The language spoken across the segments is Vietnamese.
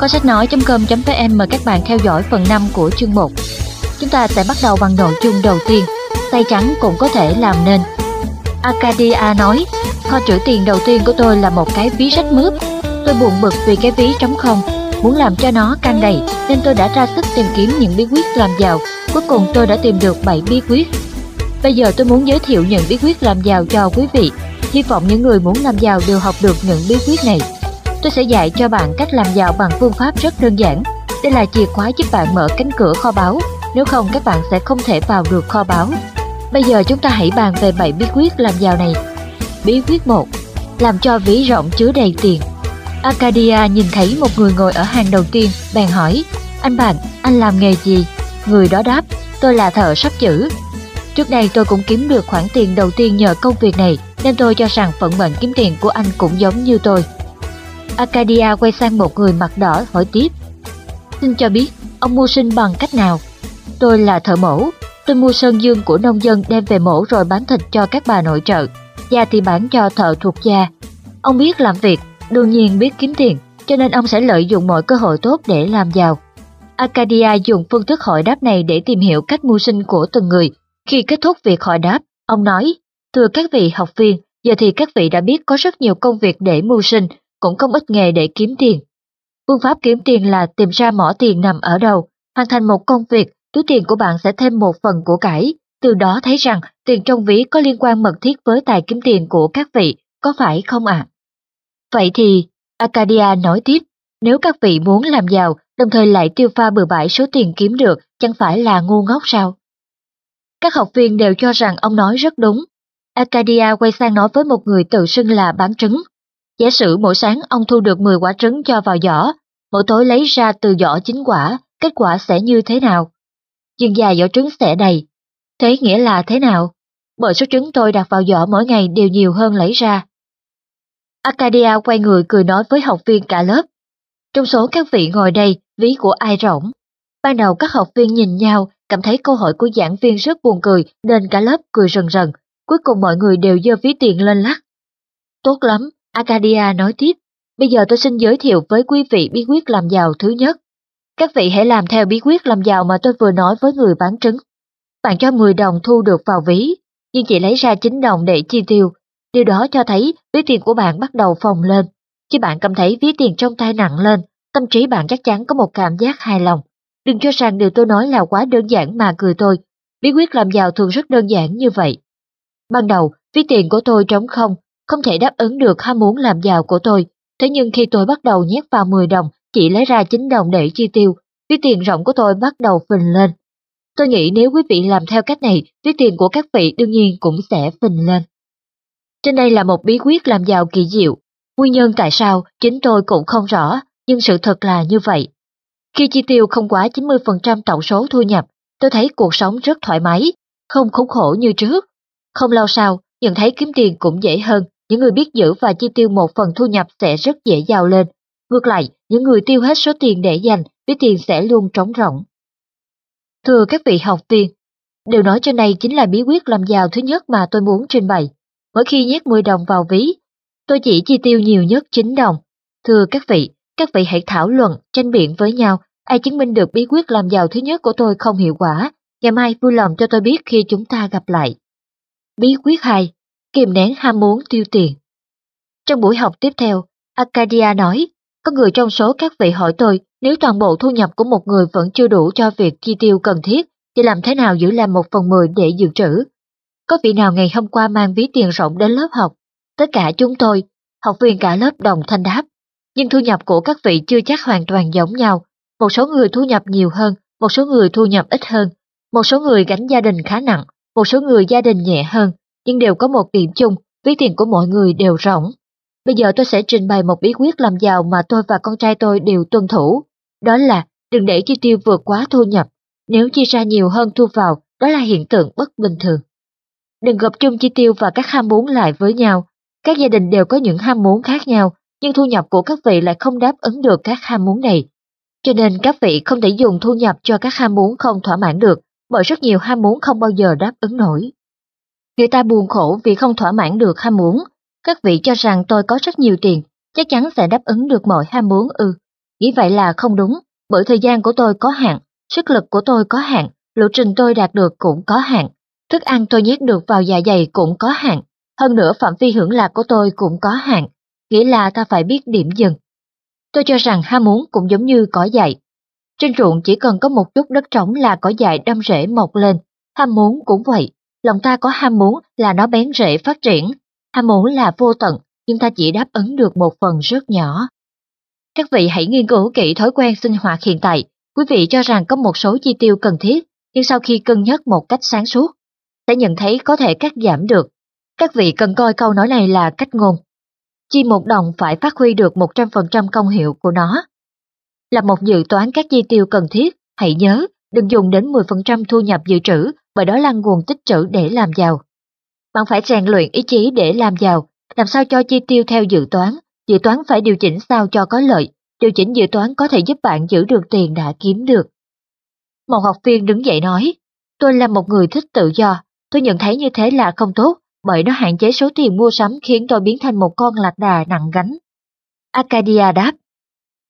Có sách nói.com.vn mời các bạn theo dõi phần 5 của chương 1. Chúng ta sẽ bắt đầu bằng nội dung đầu tiên. Tay trắng cũng có thể làm nên. Arcadia nói, kho trữ tiền đầu tiên của tôi là một cái ví rách mướp. Tôi buồn bực vì cái ví trống không, muốn làm cho nó căng đầy nên tôi đã ra sức tìm kiếm những bí quyết làm giàu. Cuối cùng tôi đã tìm được 7 bí quyết. Bây giờ tôi muốn giới thiệu những bí quyết làm giàu cho quý vị. Hy vọng những người muốn làm giàu đều học được những bí quyết này. Tôi sẽ dạy cho bạn cách làm giàu bằng phương pháp rất đơn giản. Đây là chìa khóa giúp bạn mở cánh cửa kho báu, nếu không các bạn sẽ không thể vào được kho báu. Bây giờ chúng ta hãy bàn về 7 bí quyết làm giàu này. Bí quyết 1. Làm cho ví rộng chứa đầy tiền. Arcadia nhìn thấy một người ngồi ở hàng đầu tiên, bèn hỏi, anh bạn, anh làm nghề gì? Người đó đáp, tôi là thợ sắp chữ. Trước đây tôi cũng kiếm được khoản tiền đầu tiên nhờ công việc này, nên tôi cho rằng vận mệnh kiếm tiền của anh cũng giống như tôi. Arcadia quay sang một người mặt đỏ hỏi tiếp. Xin cho biết, ông mua sinh bằng cách nào? Tôi là thợ mổ, tôi mua sơn dương của nông dân đem về mổ rồi bán thịt cho các bà nội trợ, da thì bán cho thợ thuộc da. Ông biết làm việc, đương nhiên biết kiếm tiền, cho nên ông sẽ lợi dụng mọi cơ hội tốt để làm giàu. Arcadia dùng phương thức hỏi đáp này để tìm hiểu cách mưu sinh của từng người. Khi kết thúc việc hỏi đáp, ông nói, thưa các vị học viên, giờ thì các vị đã biết có rất nhiều công việc để mưu sinh, cũng không ít nghề để kiếm tiền. Phương pháp kiếm tiền là tìm ra mỏ tiền nằm ở đâu, hoàn thành một công việc, túi tiền của bạn sẽ thêm một phần của cải, từ đó thấy rằng tiền trong ví có liên quan mật thiết với tài kiếm tiền của các vị, có phải không ạ? Vậy thì, Acadia nói tiếp, nếu các vị muốn làm giàu, đồng thời lại tiêu pha bừa bãi số tiền kiếm được, chẳng phải là ngu ngốc sao? Các học viên đều cho rằng ông nói rất đúng. Acadia quay sang nói với một người tự xưng là bán trứng. Giả sử mỗi sáng ông thu được 10 quả trứng cho vào giỏ, mỗi tối lấy ra từ giỏ 9 quả, kết quả sẽ như thế nào? Dường dài giỏ trứng sẽ đầy. Thế nghĩa là thế nào? Bởi số trứng tôi đặt vào giỏ mỗi ngày đều nhiều hơn lấy ra. Arcadia quay người cười nói với học viên cả lớp. Trong số các vị ngồi đây, ví của ai rỗng? Ban đầu các học viên nhìn nhau, cảm thấy câu hỏi của giảng viên rất buồn cười nên cả lớp cười rần rần. Cuối cùng mọi người đều dơ ví tiền lên lắc. Tốt lắm, Acadia nói tiếp. Bây giờ tôi xin giới thiệu với quý vị bí quyết làm giàu thứ nhất. Các vị hãy làm theo bí quyết làm giàu mà tôi vừa nói với người bán trứng. Bạn cho 10 đồng thu được vào ví, nhưng chỉ lấy ra 9 đồng để chi tiêu. Điều đó cho thấy ví tiền của bạn bắt đầu phồng lên. Khi bạn cảm thấy ví tiền trong tay nặng lên, tâm trí bạn chắc chắn có một cảm giác hài lòng. Đừng cho rằng điều tôi nói là quá đơn giản mà cười tôi. Bí quyết làm giàu thường rất đơn giản như vậy. Ban đầu, ví tiền của tôi trống không, không thể đáp ứng được ham muốn làm giàu của tôi. Thế nhưng khi tôi bắt đầu nhét vào 10 đồng, chỉ lấy ra 9 đồng để chi tiêu, ví tiền rộng của tôi bắt đầu phình lên. Tôi nghĩ nếu quý vị làm theo cách này, ví tiền của các vị đương nhiên cũng sẽ phình lên. Trên đây là một bí quyết làm giàu kỳ diệu. Nguyên nhân tại sao chính tôi cũng không rõ, nhưng sự thật là như vậy. Khi chi tiêu không quá 90% tổng số thu nhập, tôi thấy cuộc sống rất thoải mái, không khốn khổ như trước. Không lâu sau, nhận thấy kiếm tiền cũng dễ hơn, những người biết giữ và chi tiêu một phần thu nhập sẽ rất dễ giàu lên. Ngược lại, những người tiêu hết số tiền để dành, ví tiền sẽ luôn trống rỗng. Thưa các vị học viên, điều nói trên này chính là bí quyết làm giàu thứ nhất mà tôi muốn trình bày. Mỗi khi nhét 10 đồng vào ví, tôi chỉ chi tiêu nhiều nhất 9 đồng. Thưa các vị, các vị hãy thảo luận, tranh biện với nhau, ai chứng minh được bí quyết làm giàu thứ nhất của tôi không hiệu quả, ngày mai vui lòng cho tôi biết khi chúng ta gặp lại. Bí quyết 2. Kìm nén ham muốn tiêu tiền. Trong buổi học tiếp theo, Arcadia nói, có người trong số các vị hỏi tôi nếu toàn bộ thu nhập của một người vẫn chưa đủ cho việc chi tiêu cần thiết, thì làm thế nào giữ làm một phần mười để dự trữ? Có vị nào ngày hôm qua mang ví tiền rộng đến lớp học? Tất cả chúng tôi, học viên cả lớp đồng thanh đáp. Nhưng thu nhập của các vị chưa chắc hoàn toàn giống nhau. Một số người thu nhập nhiều hơn, một số người thu nhập ít hơn. Một số người gánh gia đình khá nặng, một số người gia đình nhẹ hơn, nhưng đều có một điểm chung, ví tiền của mọi người đều rỗng. Bây giờ tôi sẽ trình bày một bí quyết làm giàu mà tôi và con trai tôi đều tuân thủ. Đó là đừng để chi tiêu vượt quá thu nhập. Nếu chi ra nhiều hơn thu vào, đó là hiện tượng bất bình thường. Đừng gộp chung chi tiêu và các ham muốn lại với nhau. Các gia đình đều có những ham muốn khác nhau, nhưng thu nhập của các vị lại không đáp ứng được các ham muốn này. Cho nên các vị không thể dùng thu nhập cho các ham muốn không thỏa mãn được, bởi rất nhiều ham muốn không bao giờ đáp ứng nổi. Người ta buồn khổ vì không thỏa mãn được ham muốn. Các vị cho rằng tôi có rất nhiều tiền, chắc chắn sẽ đáp ứng được mọi ham muốn ư. Nghĩ vậy là không đúng, bởi thời gian của tôi có hạn, sức lực của tôi có hạn, lộ trình tôi đạt được cũng có hạn, thức ăn tôi nhét được vào dạ dày cũng có hạn, hơn nữa phạm vi hưởng lạc của tôi cũng có hạn, nghĩa là ta phải biết điểm dừng. Tôi cho rằng ham muốn cũng giống như cỏ dại. Trên ruộng chỉ cần có một chút đất trống là cỏ dại đâm rễ mọc lên, ham muốn cũng vậy, lòng ta có ham muốn là nó bén rễ phát triển, ham muốn là vô tận, nhưng ta chỉ đáp ứng được một phần rất nhỏ. Các vị hãy nghiên cứu kỹ thói quen sinh hoạt hiện tại, quý vị cho rằng có một số chi tiêu cần thiết, nhưng sau khi cân nhắc một cách sáng suốt, sẽ nhận thấy có thể cắt giảm được. Các vị cần coi câu nói này là cách ngôn. Chi một đồng phải phát huy được 100% công hiệu của nó. Là một dự toán các chi tiêu cần thiết, hãy nhớ, đừng dùng đến 10% thu nhập dự trữ, bởi đó là nguồn tích trữ để làm giàu. Bạn phải rèn luyện ý chí để làm giàu, làm sao cho chi tiêu theo dự toán, dự toán phải điều chỉnh sao cho có lợi, điều chỉnh dự toán có thể giúp bạn giữ được tiền đã kiếm được. Một học viên đứng dậy nói, tôi là một người thích tự do, tôi nhận thấy như thế là không tốt, bởi nó hạn chế số tiền mua sắm khiến tôi biến thành một con lạc đà nặng gánh. Acadia đáp,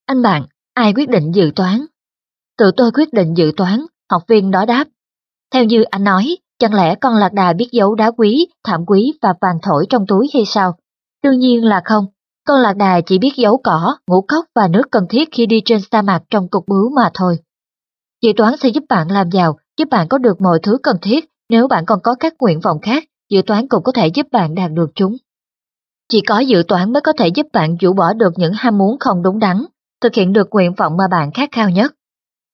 anh bạn, ai quyết định dự toán? Tự tôi quyết định dự toán, học viên đó đáp. Theo như anh nói, chẳng lẽ con lạc đà biết giấu đá quý, thảm quý và vàng thổi trong túi hay sao? Đương nhiên là không, con lạc đà chỉ biết giấu cỏ, ngũ cốc và nước cần thiết khi đi trên sa mạc trong cục bướu mà thôi. Dự toán sẽ giúp bạn làm giàu, giúp bạn có được mọi thứ cần thiết, nếu bạn còn có các nguyện vọng khác, dự toán cũng có thể giúp bạn đạt được chúng. Chỉ có dự toán mới có thể giúp bạn rũ bỏ được những ham muốn không đúng đắn, thực hiện được nguyện vọng mà bạn khát khao nhất.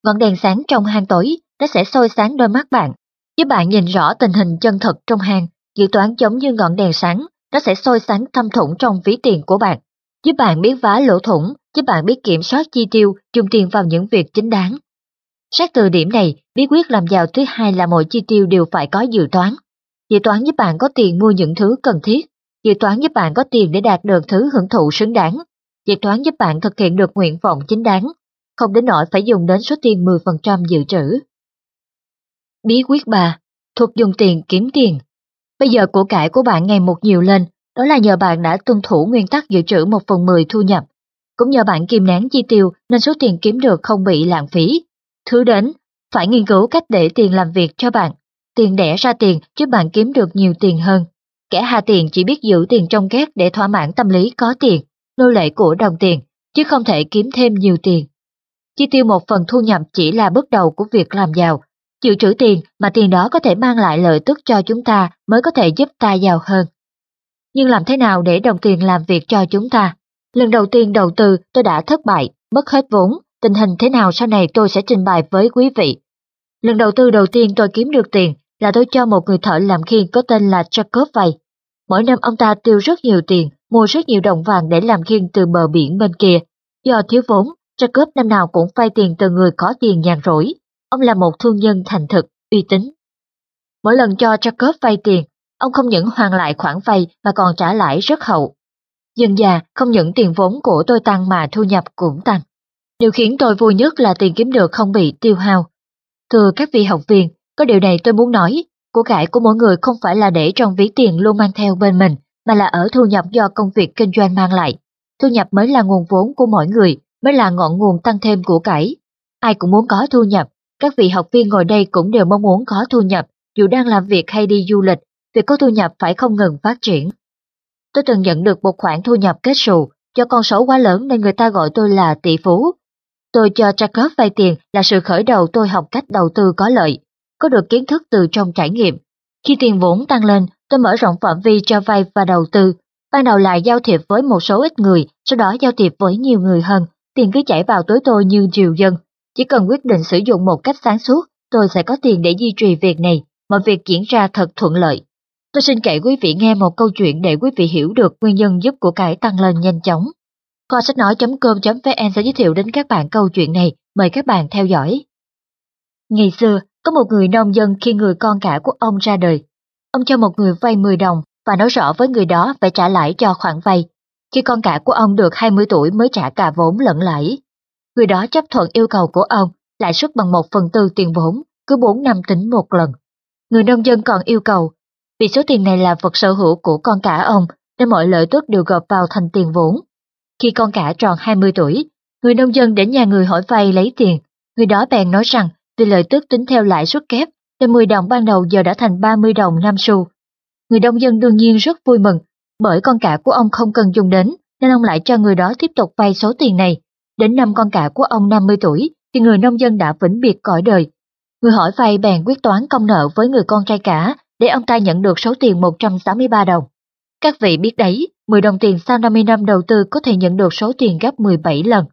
Ngọn đèn sáng trong hang tối, nó sẽ soi sáng đôi mắt bạn, giúp bạn nhìn rõ tình hình chân thật trong hàng. Dự toán giống như ngọn đèn sáng, nó sẽ soi sáng thâm thủng trong ví tiền của bạn, giúp bạn biết vá lỗ thủng, giúp bạn biết kiểm soát chi tiêu, dùng tiền vào những việc chính đáng. Xét từ điểm này, bí quyết làm giàu thứ hai là mọi chi tiêu đều phải có dự toán. Dự toán giúp bạn có tiền mua những thứ cần thiết. Dự toán giúp bạn có tiền để đạt được thứ hưởng thụ xứng đáng. Dự toán giúp bạn thực hiện được nguyện vọng chính đáng, không đến nỗi phải dùng đến số tiền 10% dự trữ. Bí quyết 3. Thuật dùng tiền kiếm tiền. Bây giờ của cải của bạn ngày một nhiều lên, đó là nhờ bạn đã tuân thủ nguyên tắc dự trữ 1 phần 10 thu nhập. Cũng nhờ bạn kìm nén chi tiêu nên số tiền kiếm được không bị lãng phí. Thứ đến, phải nghiên cứu cách để tiền làm việc cho bạn. Tiền đẻ ra tiền giúp bạn kiếm được nhiều tiền hơn. Kẻ hà tiền chỉ biết giữ tiền trong két để thỏa mãn tâm lý có tiền, nô lệ của đồng tiền, chứ không thể kiếm thêm nhiều tiền. Chi tiêu một phần thu nhập chỉ là bước đầu của việc làm giàu chịu trữ tiền mà tiền đó có thể mang lại lợi tức cho chúng ta mới có thể giúp ta giàu hơn. Nhưng làm thế nào để đồng tiền làm việc cho chúng ta? Lần đầu tiên đầu tư tôi đã thất bại, mất hết vốn, tình hình thế nào sau này tôi sẽ trình bày với quý vị. Lần đầu tư đầu tiên tôi kiếm được tiền là tôi cho một người thợ làm khiên có tên là Jacob vay. Mỗi năm ông ta tiêu rất nhiều tiền, mua rất nhiều đồng vàng để làm khiên từ bờ biển bên kia. Do thiếu vốn, Jacob năm nào cũng vay tiền từ người có tiền nhàn rỗi. Ông là một thương nhân thành thực, uy tín. Mỗi lần cho Jacob vay tiền, ông không những hoàn lại khoản vay mà còn trả lãi rất hậu. Dần già, không những tiền vốn của tôi tăng mà thu nhập cũng tăng. Điều khiến tôi vui nhất là tiền kiếm được không bị tiêu hao. Thưa các vị học viên, có điều này tôi muốn nói, của cải của mỗi người không phải là để trong ví tiền luôn mang theo bên mình, mà là ở thu nhập do công việc kinh doanh mang lại. Thu nhập mới là nguồn vốn của mỗi người, mới là ngọn nguồn tăng thêm của cải. Ai cũng muốn có thu nhập, các vị học viên ngồi đây cũng đều mong muốn có thu nhập, dù đang làm việc hay đi du lịch, việc có thu nhập phải không ngừng phát triển. Tôi từng nhận được một khoản thu nhập kết sù, do con số quá lớn nên người ta gọi tôi là tỷ phú. Tôi cho Jacob vay tiền là sự khởi đầu tôi học cách đầu tư có lợi, có được kiến thức từ trong trải nghiệm. Khi tiền vốn tăng lên, tôi mở rộng phạm vi cho vay và đầu tư. Ban đầu là giao thiệp với một số ít người, sau đó giao thiệp với nhiều người hơn. Tiền cứ chảy vào túi tôi như triều dân. Chỉ cần quyết định sử dụng một cách sáng suốt, tôi sẽ có tiền để duy trì việc này, mọi việc diễn ra thật thuận lợi. Tôi xin kể quý vị nghe một câu chuyện để quý vị hiểu được nguyên nhân giúp của cải tăng lên nhanh chóng. Kho sách nói.com.vn sẽ giới thiệu đến các bạn câu chuyện này, mời các bạn theo dõi. Ngày xưa, có một người nông dân khi người con cả của ông ra đời. Ông cho một người vay 10 đồng và nói rõ với người đó phải trả lãi cho khoản vay. Khi con cả của ông được 20 tuổi mới trả cả vốn lẫn lãi. Người đó chấp thuận yêu cầu của ông, lãi suất bằng một phần tư tiền vốn, cứ 4 năm tính một lần. Người nông dân còn yêu cầu, vì số tiền này là vật sở hữu của con cả ông, nên mọi lợi tức đều gộp vào thành tiền vốn. Khi con cả tròn 20 tuổi, Người nông dân đến nhà người hỏi vay lấy tiền, người đó bèn nói rằng vì lợi tức tính theo lãi suất kép, nên 10 đồng ban đầu giờ đã thành 30 đồng 5 xu. Người nông dân đương nhiên rất vui mừng, bởi con cả của ông không cần dùng đến, nên ông lại cho người đó tiếp tục vay số tiền này. Đến năm con cả của ông 50 tuổi, thì người nông dân đã vĩnh biệt cõi đời. Người hỏi vay bèn quyết toán công nợ với người con trai cả, để ông ta nhận được số tiền 163 đồng. Các vị biết đấy, 10 đồng tiền sau 50 năm đầu tư có thể nhận được số tiền gấp 17 lần.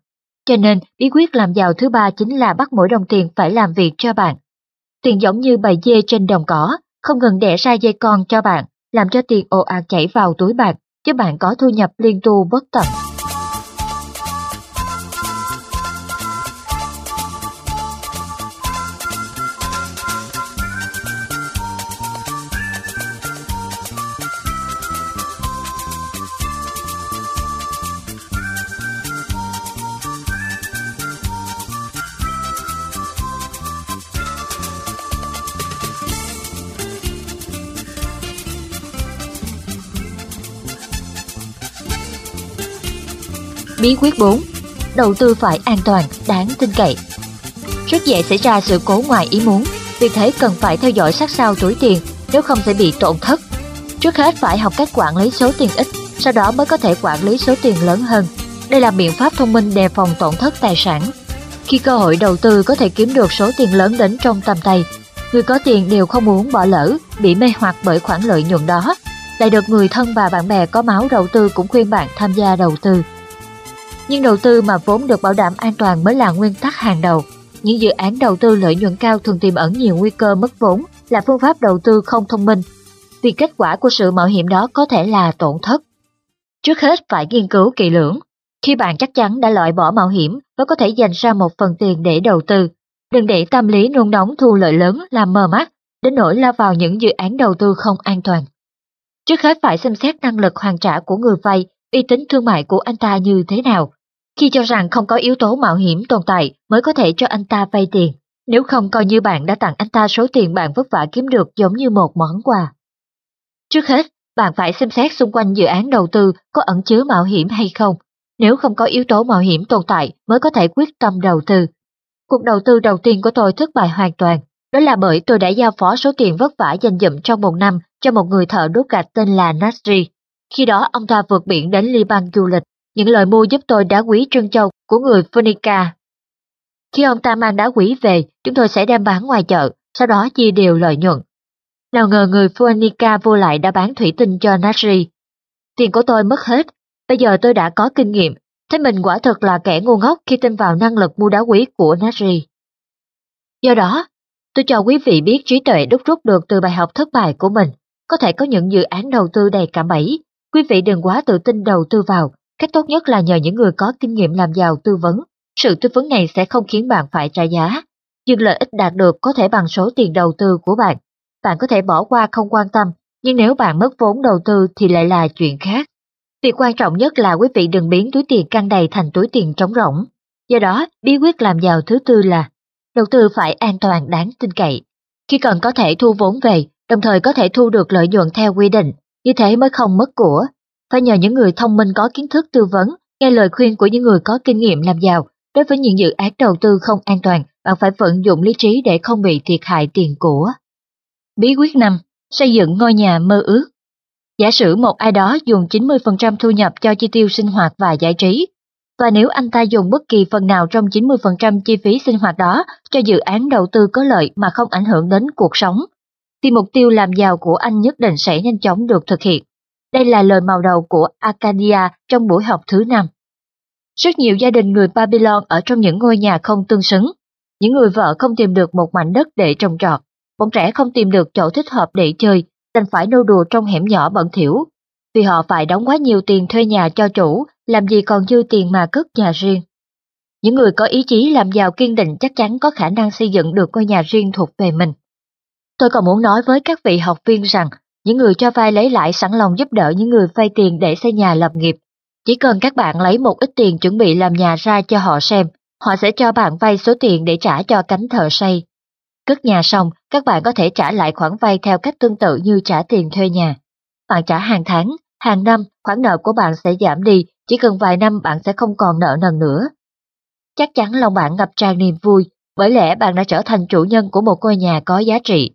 Cho nên, bí quyết làm giàu thứ ba chính là bắt mỗi đồng tiền phải làm việc cho bạn. Tiền giống như bầy dê trên đồng cỏ, không ngừng đẻ ra dây con cho bạn, làm cho tiền ồ ạt chảy vào túi bạn, chứ bạn có thu nhập liên tu bất tận. Bí quyết 4. Đầu tư phải an toàn, đáng tin cậy. Rất dễ xảy ra sự cố ngoài ý muốn, vì thế cần phải theo dõi sát sao túi tiền, nếu không sẽ bị tổn thất. Trước hết phải học cách quản lý số tiền ít, sau đó mới có thể quản lý số tiền lớn hơn. Đây là biện pháp thông minh đề phòng tổn thất tài sản. Khi cơ hội đầu tư có thể kiếm được số tiền lớn đến trong tầm tay, người có tiền đều không muốn bỏ lỡ, bị mê hoặc bởi khoản lợi nhuận đó. Lại được người thân và bạn bè có máu đầu tư cũng khuyên bạn tham gia đầu tư. Nhưng đầu tư mà vốn được bảo đảm an toàn mới là nguyên tắc hàng đầu. Những dự án đầu tư lợi nhuận cao thường tiềm ẩn nhiều nguy cơ mất vốn, là phương pháp đầu tư không thông minh, vì kết quả của sự mạo hiểm đó có thể là tổn thất. Trước hết phải nghiên cứu kỹ lưỡng. Khi bạn chắc chắn đã loại bỏ mạo hiểm và có thể dành ra một phần tiền để đầu tư, đừng để tâm lý nôn nóng thu lợi lớn làm mờ mắt, đến nỗi lao vào những dự án đầu tư không an toàn. Trước hết phải xem xét năng lực hoàn trả của người vay uy tín thương mại của anh ta như thế nào. Khi cho rằng không có yếu tố mạo hiểm tồn tại mới có thể cho anh ta vay tiền, nếu không coi như bạn đã tặng anh ta số tiền bạn vất vả kiếm được giống như một món quà. Trước hết, bạn phải xem xét xung quanh dự án đầu tư có ẩn chứa mạo hiểm hay không. Nếu không có yếu tố mạo hiểm tồn tại mới có thể quyết tâm đầu tư. Cuộc đầu tư đầu tiên của tôi thất bại hoàn toàn, đó là bởi tôi đã giao phó số tiền vất vả dành dụm trong một năm cho một người thợ đốt gạch tên là Nasri. Khi đó ông ta vượt biển đến Liban du lịch, những lời mua giúp tôi đá quý trân châu của người Phonica. Khi ông ta mang đá quý về, chúng tôi sẽ đem bán ngoài chợ, sau đó chia đều lợi nhuận. Nào ngờ người Phonica vô lại đã bán thủy tinh cho Nasri. Tiền của tôi mất hết, bây giờ tôi đã có kinh nghiệm, thấy mình quả thật là kẻ ngu ngốc khi tin vào năng lực mua đá quý của Nasri. Do đó, tôi cho quý vị biết trí tuệ đúc rút được từ bài học thất bại của mình. Có thể có những dự án đầu tư đầy cảm bẫy, Quý vị đừng quá tự tin đầu tư vào, cách tốt nhất là nhờ những người có kinh nghiệm làm giàu tư vấn. Sự tư vấn này sẽ không khiến bạn phải trả giá, nhưng lợi ích đạt được có thể bằng số tiền đầu tư của bạn. Bạn có thể bỏ qua không quan tâm, nhưng nếu bạn mất vốn đầu tư thì lại là chuyện khác. Việc quan trọng nhất là quý vị đừng biến túi tiền căng đầy thành túi tiền trống rỗng. Do đó, bí quyết làm giàu thứ tư là đầu tư phải an toàn đáng tin cậy. Khi cần có thể thu vốn về, đồng thời có thể thu được lợi nhuận theo quy định, như thế mới không mất của. Phải nhờ những người thông minh có kiến thức tư vấn, nghe lời khuyên của những người có kinh nghiệm làm giàu. Đối với những dự án đầu tư không an toàn, bạn phải vận dụng lý trí để không bị thiệt hại tiền của. Bí quyết 5. Xây dựng ngôi nhà mơ ước Giả sử một ai đó dùng 90% thu nhập cho chi tiêu sinh hoạt và giải trí, và nếu anh ta dùng bất kỳ phần nào trong 90% chi phí sinh hoạt đó cho dự án đầu tư có lợi mà không ảnh hưởng đến cuộc sống, thì mục tiêu làm giàu của anh nhất định sẽ nhanh chóng được thực hiện. Đây là lời màu đầu của Arcadia trong buổi học thứ năm. Rất nhiều gia đình người Babylon ở trong những ngôi nhà không tương xứng. Những người vợ không tìm được một mảnh đất để trồng trọt, bọn trẻ không tìm được chỗ thích hợp để chơi, đành phải nô đùa trong hẻm nhỏ bẩn thỉu. Vì họ phải đóng quá nhiều tiền thuê nhà cho chủ, làm gì còn dư tiền mà cất nhà riêng. Những người có ý chí làm giàu kiên định chắc chắn có khả năng xây dựng được ngôi nhà riêng thuộc về mình. Tôi còn muốn nói với các vị học viên rằng, những người cho vay lấy lãi sẵn lòng giúp đỡ những người vay tiền để xây nhà lập nghiệp. Chỉ cần các bạn lấy một ít tiền chuẩn bị làm nhà ra cho họ xem, họ sẽ cho bạn vay số tiền để trả cho cánh thợ xây. Cất nhà xong, các bạn có thể trả lại khoản vay theo cách tương tự như trả tiền thuê nhà. Bạn trả hàng tháng, hàng năm, khoản nợ của bạn sẽ giảm đi, chỉ cần vài năm bạn sẽ không còn nợ nần nữa. chắc chắn lòng bạn ngập tràn niềm vui, bởi lẽ bạn đã trở thành chủ nhân của một ngôi nhà có giá trị.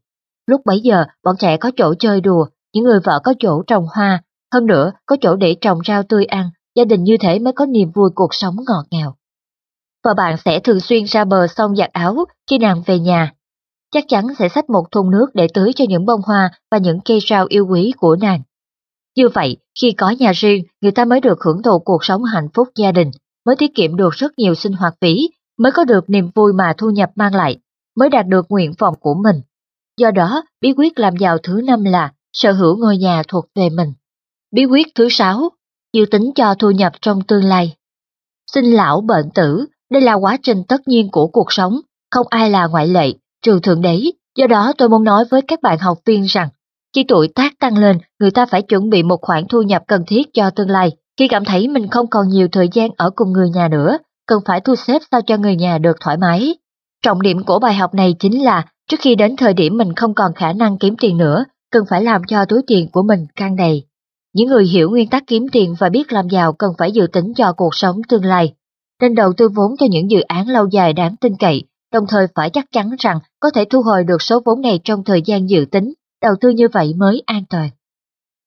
Lúc bấy giờ, bọn trẻ có chỗ chơi đùa, những người vợ có chỗ trồng hoa, hơn nữa có chỗ để trồng rau tươi ăn, gia đình như thế mới có niềm vui cuộc sống ngọt ngào. Vợ bạn sẽ thường xuyên ra bờ sông giặt áo khi nàng về nhà. Chắc chắn sẽ xách một thùng nước để tưới cho những bông hoa và những cây rau yêu quý của nàng. Như vậy, khi có nhà riêng, người ta mới được hưởng thụ cuộc sống hạnh phúc gia đình, mới tiết kiệm được rất nhiều sinh hoạt phí, mới có được niềm vui mà thu nhập mang lại, mới đạt được nguyện vọng của mình. Do đó, bí quyết làm giàu thứ năm là sở hữu ngôi nhà thuộc về mình. Bí quyết thứ sáu, dự tính cho thu nhập trong tương lai. Sinh lão bệnh tử, đây là quá trình tất nhiên của cuộc sống, không ai là ngoại lệ, trừ thượng đế. Do đó tôi muốn nói với các bạn học viên rằng, khi tuổi tác tăng lên, người ta phải chuẩn bị một khoản thu nhập cần thiết cho tương lai. Khi cảm thấy mình không còn nhiều thời gian ở cùng người nhà nữa, cần phải thu xếp sao cho người nhà được thoải mái. Trọng điểm của bài học này chính là trước khi đến thời điểm mình không còn khả năng kiếm tiền nữa, cần phải làm cho túi tiền của mình căng đầy. Những người hiểu nguyên tắc kiếm tiền và biết làm giàu cần phải dự tính cho cuộc sống tương lai, nên đầu tư vốn cho những dự án lâu dài đáng tin cậy, đồng thời phải chắc chắn rằng có thể thu hồi được số vốn này trong thời gian dự tính, đầu tư như vậy mới an toàn.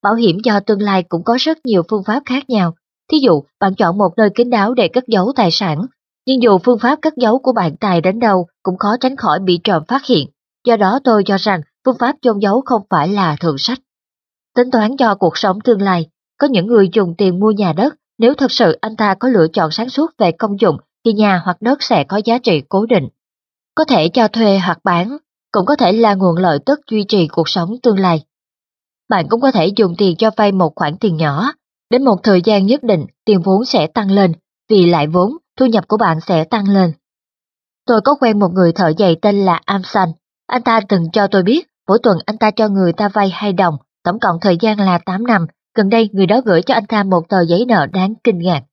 Bảo hiểm cho tương lai cũng có rất nhiều phương pháp khác nhau, thí dụ bạn chọn một nơi kín đáo để cất giấu tài sản, nhưng dù phương pháp cất giấu của bạn tài đến đâu cũng khó tránh khỏi bị trộm phát hiện, do đó tôi cho rằng phương pháp chôn giấu không phải là thượng sách. Tính toán cho cuộc sống tương lai, có những người dùng tiền mua nhà đất, nếu thật sự anh ta có lựa chọn sáng suốt về công dụng thì nhà hoặc đất sẽ có giá trị cố định. Có thể cho thuê hoặc bán, cũng có thể là nguồn lợi tức duy trì cuộc sống tương lai. Bạn cũng có thể dùng tiền cho vay một khoản tiền nhỏ, đến một thời gian nhất định tiền vốn sẽ tăng lên, vì lại vốn, thu nhập của bạn sẽ tăng lên. Tôi có quen một người thợ giày tên là Amsan, anh ta từng cho tôi biết mỗi tuần anh ta cho người ta vay 2 đồng, tổng cộng thời gian là 8 năm, gần đây người đó gửi cho anh ta một tờ giấy nợ đáng kinh ngạc.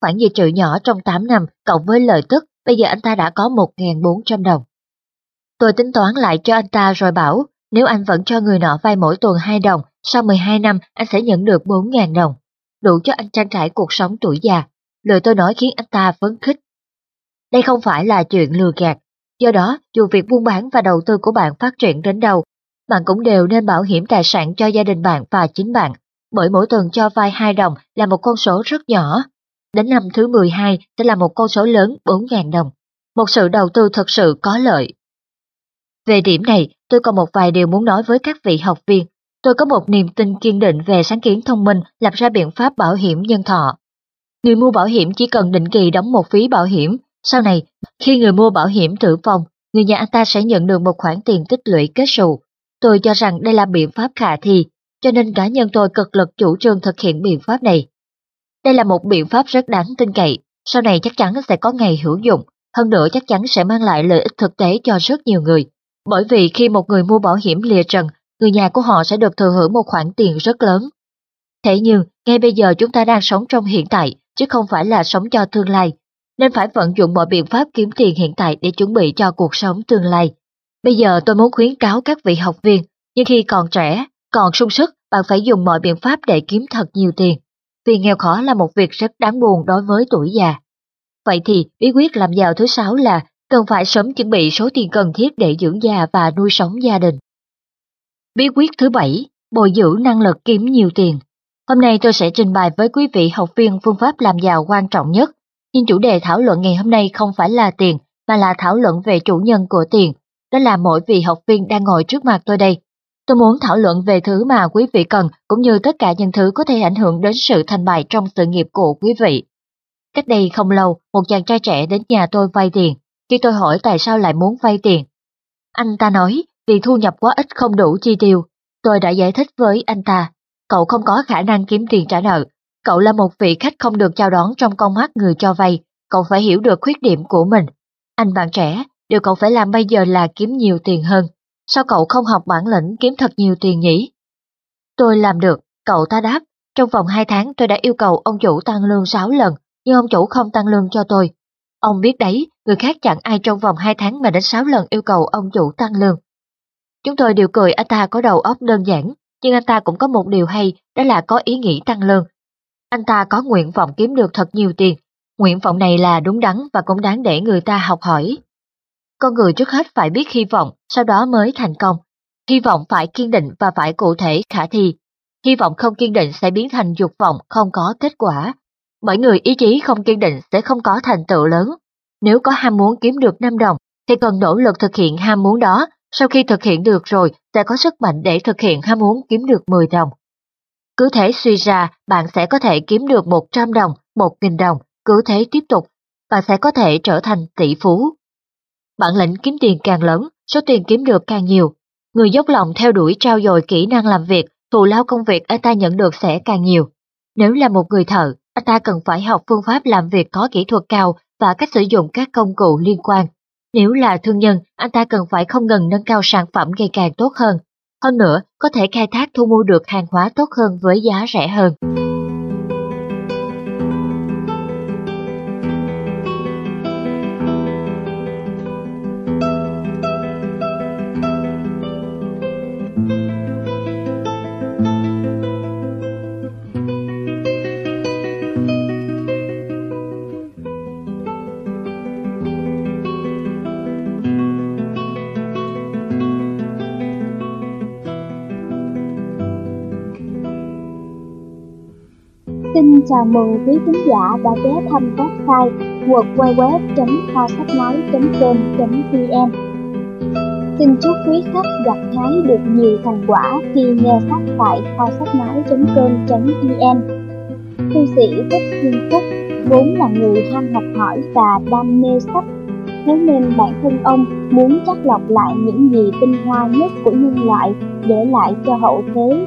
Khoản dự trữ nhỏ trong 8 năm cộng với lợi tức, bây giờ anh ta đã có 1.400 đồng. Tôi tính toán lại cho anh ta rồi bảo, nếu anh vẫn cho người nọ vay mỗi tuần 2 đồng, sau 12 năm anh sẽ nhận được 4.000 đồng, đủ cho anh trang trải cuộc sống tuổi già. Lời tôi nói khiến anh ta phấn khích. Đây không phải là chuyện lừa gạt, do đó dù việc buôn bán và đầu tư của bạn phát triển đến đâu, bạn cũng đều nên bảo hiểm tài sản cho gia đình bạn và chính bạn, bởi mỗi tuần cho vay 2 đồng là một con số rất nhỏ. Đến năm thứ 12 sẽ là một con số lớn 4.000 đồng. Một sự đầu tư thật sự có lợi. Về điểm này, tôi còn một vài điều muốn nói với các vị học viên. Tôi có một niềm tin kiên định về sáng kiến thông minh lập ra biện pháp bảo hiểm nhân thọ. Người mua bảo hiểm chỉ cần định kỳ đóng một phí bảo hiểm. Sau này, khi người mua bảo hiểm tử vong, người nhà anh ta sẽ nhận được một khoản tiền tích lũy kết sù. Tôi cho rằng đây là biện pháp khả thi, cho nên cá nhân tôi cực lực chủ trương thực hiện biện pháp này. Đây là một biện pháp rất đáng tin cậy, sau này chắc chắn sẽ có ngày hữu dụng, hơn nữa chắc chắn sẽ mang lại lợi ích thực tế cho rất nhiều người. Bởi vì khi một người mua bảo hiểm lìa trần, người nhà của họ sẽ được thừa hưởng một khoản tiền rất lớn. Thế nhưng, ngay bây giờ chúng ta đang sống trong hiện tại, chứ không phải là sống cho tương lai, nên phải vận dụng mọi biện pháp kiếm tiền hiện tại để chuẩn bị cho cuộc sống tương lai. Bây giờ tôi muốn khuyến cáo các vị học viên, nhưng khi còn trẻ, còn sung sức, bạn phải dùng mọi biện pháp để kiếm thật nhiều tiền. Vì nghèo khó là một việc rất đáng buồn đối với tuổi già. Vậy thì bí quyết làm giàu thứ sáu là cần phải sớm chuẩn bị số tiền cần thiết để dưỡng già và nuôi sống gia đình. Bí quyết thứ bảy, bồi dưỡng năng lực kiếm nhiều tiền. Hôm nay tôi sẽ trình bày với quý vị học viên phương pháp làm giàu quan trọng nhất, nhưng chủ đề thảo luận ngày hôm nay không phải là tiền, mà là thảo luận về chủ nhân của tiền. Đó là mỗi vị học viên đang ngồi trước mặt tôi đây. Tôi muốn thảo luận về thứ mà quý vị cần, cũng như tất cả những thứ có thể ảnh hưởng đến sự thành bại trong sự nghiệp của quý vị. Cách đây không lâu, một chàng trai trẻ đến nhà tôi vay tiền. Khi tôi hỏi tại sao lại muốn vay tiền, anh ta nói vì thu nhập quá ít không đủ chi tiêu. Tôi đã giải thích với anh ta, cậu không có khả năng kiếm tiền trả nợ. Cậu là một vị khách không được chào đón trong con mắt người cho vay, cậu phải hiểu được khuyết điểm của mình. Anh bạn trẻ, điều cậu phải làm bây giờ là kiếm nhiều tiền hơn. Sao cậu không học bản lĩnh kiếm thật nhiều tiền nhỉ? Tôi làm được, cậu ta đáp. Trong vòng 2 tháng tôi đã yêu cầu ông chủ tăng lương 6 lần, nhưng ông chủ không tăng lương cho tôi. Ông biết đấy, người khác chẳng ai trong vòng 2 tháng mà đến 6 lần yêu cầu ông chủ tăng lương. Chúng tôi đều cười anh ta có đầu óc đơn giản, nhưng anh ta cũng có một điều hay, đó là có ý nghĩ tăng lương. Anh ta có nguyện vọng kiếm được thật nhiều tiền, nguyện vọng này là đúng đắn và cũng đáng để người ta học hỏi. Con người trước hết phải biết hy vọng, sau đó mới thành công. Hy vọng phải kiên định và phải cụ thể khả thi. Hy vọng không kiên định sẽ biến thành dục vọng không có kết quả. Bởi người ý chí không kiên định sẽ không có thành tựu lớn. Nếu có ham muốn kiếm được 5 đồng, thì cần nỗ lực thực hiện ham muốn đó. Sau khi thực hiện được rồi, sẽ có sức mạnh để thực hiện ham muốn kiếm được 10 đồng. Cứ thế suy ra, bạn sẽ có thể kiếm được 100 đồng, 1.000 đồng, cứ thế tiếp tục, bạn sẽ có thể trở thành tỷ phú. Bản lĩnh kiếm tiền càng lớn, số tiền kiếm được càng nhiều. Người dốc lòng theo đuổi trao dồi kỹ năng làm việc, thù lao công việc anh ta nhận được sẽ càng nhiều. Nếu là một người thợ, anh ta cần phải học phương pháp làm việc có kỹ thuật cao và cách sử dụng các công cụ liên quan. Nếu là thương nhân, anh ta cần phải không ngừng nâng cao sản phẩm ngày càng tốt hơn. Hơn nữa, có thể khai thác thu mua được hàng hóa tốt hơn với giá rẻ hơn. Chào mừng quý khán giả đã ghé thăm website www.khoasachnói.com.vn Xin chúc quý khách gặt hái được nhiều thành quả khi nghe sách tại khoasachnói.com.vn Thư sĩ Thích Thiên Phúc, vốn là người ham học hỏi và đam mê sách. Thế nên bản thân ông muốn chắc lọc lại những gì tinh hoa nhất của nhân loại để lại cho hậu thế.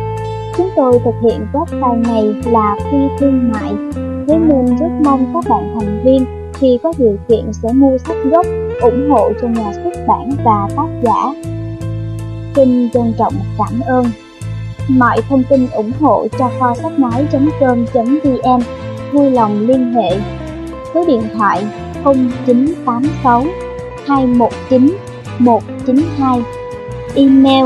Chúng tôi thực hiện website này là phi thương mại, thế nên rất mong các bạn thành viên khi có điều kiện sẽ mua sách gốc, ủng hộ cho nhà xuất bản và tác giả. Xin trân trọng cảm ơn. Mọi thông tin ủng hộ cho kho sách nói.com.vn vui lòng liên hệ số điện thoại 0986 219 192 email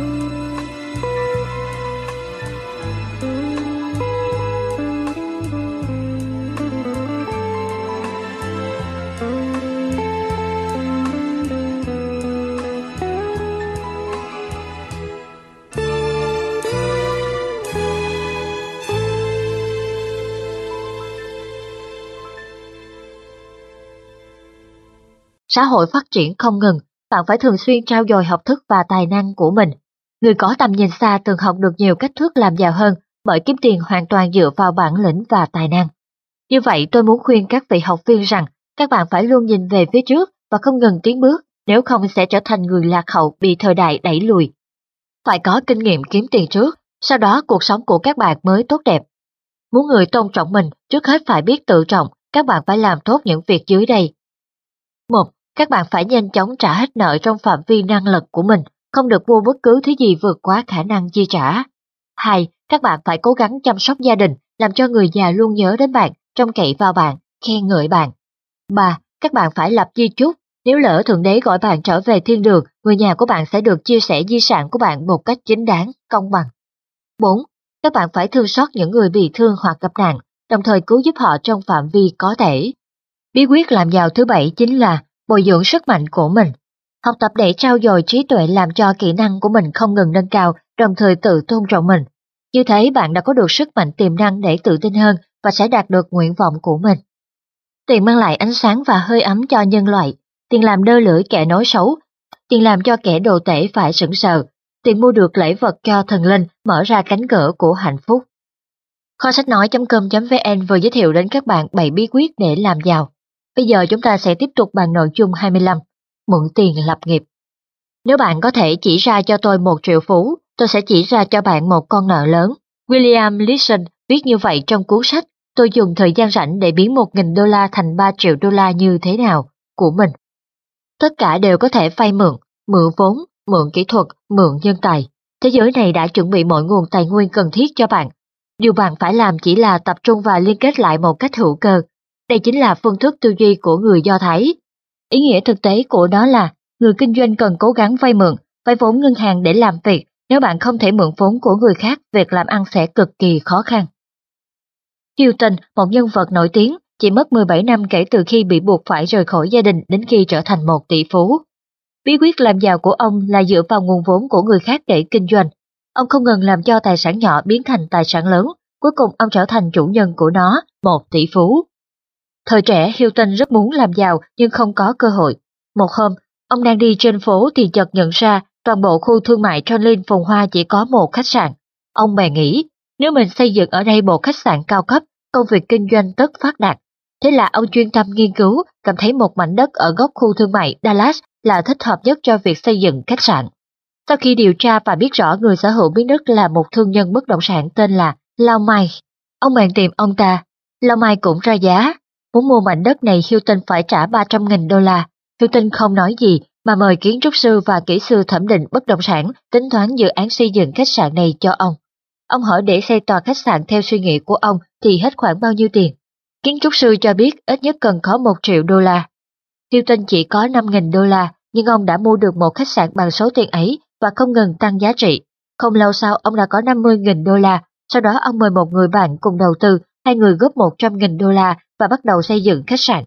Xã hội phát triển không ngừng, bạn phải thường xuyên trao dồi học thức và tài năng của mình. Người có tầm nhìn xa thường học được nhiều cách thức làm giàu hơn bởi kiếm tiền hoàn toàn dựa vào bản lĩnh và tài năng. Như vậy tôi muốn khuyên các vị học viên rằng các bạn phải luôn nhìn về phía trước và không ngừng tiến bước, nếu không sẽ trở thành người lạc hậu bị thời đại đẩy lùi. Phải có kinh nghiệm kiếm tiền trước, sau đó cuộc sống của các bạn mới tốt đẹp. Muốn người tôn trọng mình, trước hết phải biết tự trọng, các bạn phải làm tốt những việc dưới đây. 1. Các bạn phải nhanh chóng trả hết nợ trong phạm vi năng lực của mình, không được mua bất cứ thứ gì vượt quá khả năng chi trả. 2. Các bạn phải cố gắng chăm sóc gia đình, làm cho người già luôn nhớ đến bạn, trông cậy vào bạn, khen ngợi bạn. 3. Các bạn phải lập di chúc, nếu lỡ Thượng Đế gọi bạn trở về thiên đường, người nhà của bạn sẽ được chia sẻ di sản của bạn một cách chính đáng, công bằng. 4. Các bạn phải thương xót những người bị thương hoặc gặp nạn, đồng thời cứu giúp họ trong phạm vi có thể. Bí quyết làm giàu thứ bảy chính là bồi dưỡng sức mạnh của mình. Học tập để trao dồi trí tuệ làm cho kỹ năng của mình không ngừng nâng cao, đồng thời tự tôn trọng mình. Như thế bạn đã có được sức mạnh tiềm năng để tự tin hơn và sẽ đạt được nguyện vọng của mình. Tiền mang lại ánh sáng và hơi ấm cho nhân loại, tiền làm đơ lưỡi kẻ nói xấu, tiền làm cho kẻ đồ tể phải sững sờ, tiền mua được lễ vật cho thần linh mở ra cánh cửa của hạnh phúc. Kho sách nói.com.vn vừa giới thiệu đến các bạn 7 bí quyết để làm giàu. Bây giờ chúng ta sẽ tiếp tục bàn nội dung 25, mượn tiền lập nghiệp. Nếu bạn có thể chỉ ra cho tôi một triệu phú, tôi sẽ chỉ ra cho bạn một con nợ lớn. William Lison viết như vậy trong cuốn sách Tôi dùng thời gian rảnh để biến 1.000 đô la thành 3 triệu đô la như thế nào của mình. Tất cả đều có thể vay mượn, mượn vốn, mượn kỹ thuật, mượn nhân tài. Thế giới này đã chuẩn bị mọi nguồn tài nguyên cần thiết cho bạn. Điều bạn phải làm chỉ là tập trung và liên kết lại một cách hữu cơ, đây chính là phương thức tư duy của người Do Thái. Ý nghĩa thực tế của nó là người kinh doanh cần cố gắng vay mượn, vay vốn ngân hàng để làm việc. Nếu bạn không thể mượn vốn của người khác, việc làm ăn sẽ cực kỳ khó khăn. Hilton, một nhân vật nổi tiếng, chỉ mất 17 năm kể từ khi bị buộc phải rời khỏi gia đình đến khi trở thành một tỷ phú. Bí quyết làm giàu của ông là dựa vào nguồn vốn của người khác để kinh doanh. Ông không ngừng làm cho tài sản nhỏ biến thành tài sản lớn, cuối cùng ông trở thành chủ nhân của nó, một tỷ phú. Thời trẻ Hilton rất muốn làm giàu nhưng không có cơ hội. Một hôm, ông đang đi trên phố thì chợt nhận ra toàn bộ khu thương mại Tronlin phồn hoa chỉ có một khách sạn. Ông bèn nghĩ, nếu mình xây dựng ở đây một khách sạn cao cấp, công việc kinh doanh tất phát đạt. Thế là ông chuyên tâm nghiên cứu, cảm thấy một mảnh đất ở góc khu thương mại Dallas là thích hợp nhất cho việc xây dựng khách sạn. Sau khi điều tra và biết rõ người sở hữu miếng đất là một thương nhân bất động sản tên là Lao Mai, ông bèn tìm ông ta. Lao Mai cũng ra giá, Muốn mua mảnh đất này Hilton phải trả 300.000 đô la. Hilton không nói gì mà mời kiến trúc sư và kỹ sư thẩm định bất động sản tính toán dự án xây dựng khách sạn này cho ông. Ông hỏi để xây tòa khách sạn theo suy nghĩ của ông thì hết khoảng bao nhiêu tiền. Kiến trúc sư cho biết ít nhất cần có 1 triệu đô la. Hilton chỉ có 5.000 đô la, nhưng ông đã mua được một khách sạn bằng số tiền ấy và không ngừng tăng giá trị. Không lâu sau ông đã có 50.000 đô la, sau đó ông mời một người bạn cùng đầu tư, hai người góp 100.000 đô la và bắt đầu xây dựng khách sạn.